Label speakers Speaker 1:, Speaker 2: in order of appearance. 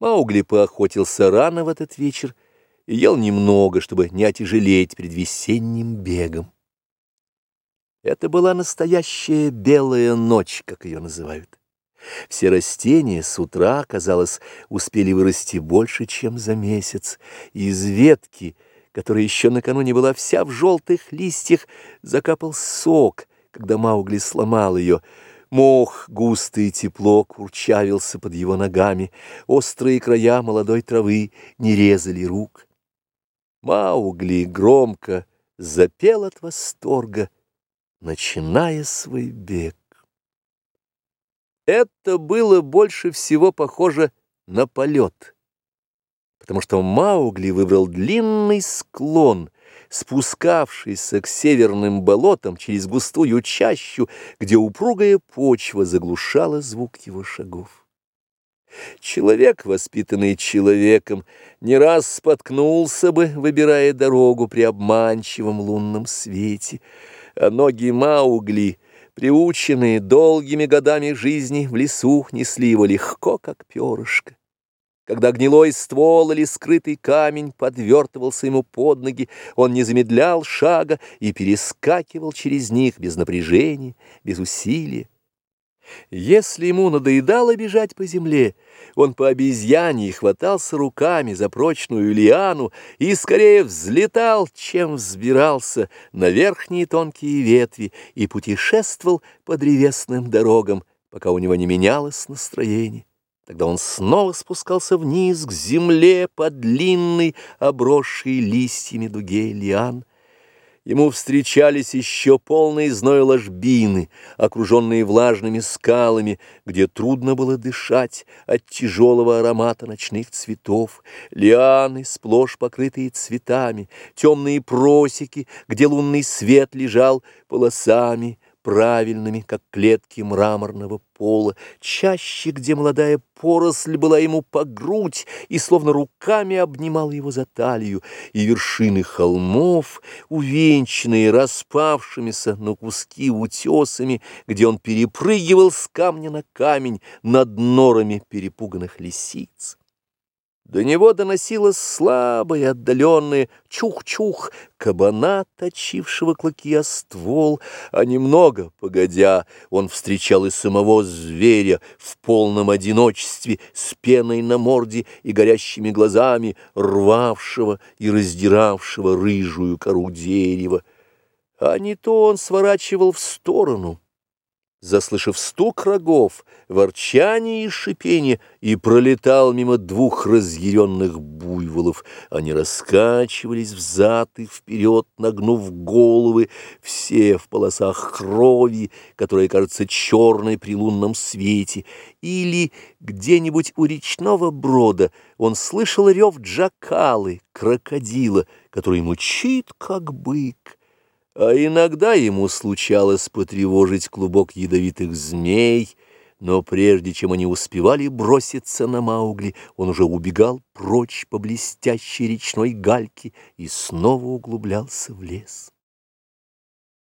Speaker 1: Маугли поохотился рано в этот вечер и ел немного, чтобы не отяжелеть перед весенним бегом. Это была настоящая белая ночь, как ее называют. Все растения с утра, казалось, успели вырасти больше, чем за месяц. Из ветки, которая еще накануне была вся в желтых листьях, закапал сок, когда Маугли сломал ее — Мох густый и тепло курчавился под его ногами, острые края молодой травы не резали рук. Маугли громко запел от восторга, начиная свой бег. Это было больше всего похоже на полет, потому что Маугли выбрал длинный склон — спускавшийся к северным болотам через густую чащу, где упругая почва заглушала звук его шагов. Человек, воспитанный человеком, не раз споткнулся бы, выбирая дорогу при обманчивом лунном свете, а ноги Маугли, приученные долгими годами жизни в лесу, несли его легко, как перышко. Когда гнилой ствол или скрытый камень подвертывался ему под ноги, он не замедлял шага и перескакивал через них без напряжения, без усилия. Если ему надоедало бежать по земле, он по обезьяне хватался руками за прочную лиану и скорее взлетал, чем взбирался на верхние тонкие ветви и путешествовал по древесным дорогам, пока у него не менялось настроение. Тогда он снова спускался вниз к земле по длинной, обросшей листьями дуге лиан. Ему встречались еще полные зноя ложбины, окруженные влажными скалами, где трудно было дышать от тяжелого аромата ночных цветов, лианы, сплошь покрытые цветами, темные просеки, где лунный свет лежал полосами, правильными, как клетки мраморного пола, чаще, где молодая поросль была ему по грудь и словно руками обнимала его за талию, и вершины холмов, увенчанные распавшимися на куски утесами, где он перепрыгивал с камня на камень над норами перепуганных лисиц. До него доносилось слабое, отдаленное чух-чух кабана, точившего клыки о ствол, а немного, погодя, он встречал и самого зверя в полном одиночестве, с пеной на морде и горящими глазами, рвавшего и раздиравшего рыжую кору дерева. А не то он сворачивал в сторону, заслышав стук рогов, ворчание и шипение, и пролетал мимо двух разъяренных буйволов. Они раскачивались взад и вперед, нагнув головы, все в полосах крови, которая кажется черной при лунном свете, или где-нибудь у речного брода он слышал рев джакалы, крокодила, который мучит, как бык. А иногда ему случалось потревожить клубок ядовитых змей, но прежде чем они успевали броситься на Маугли, он уже убегал прочь по блестящей речной гальке и снова углублялся в лес.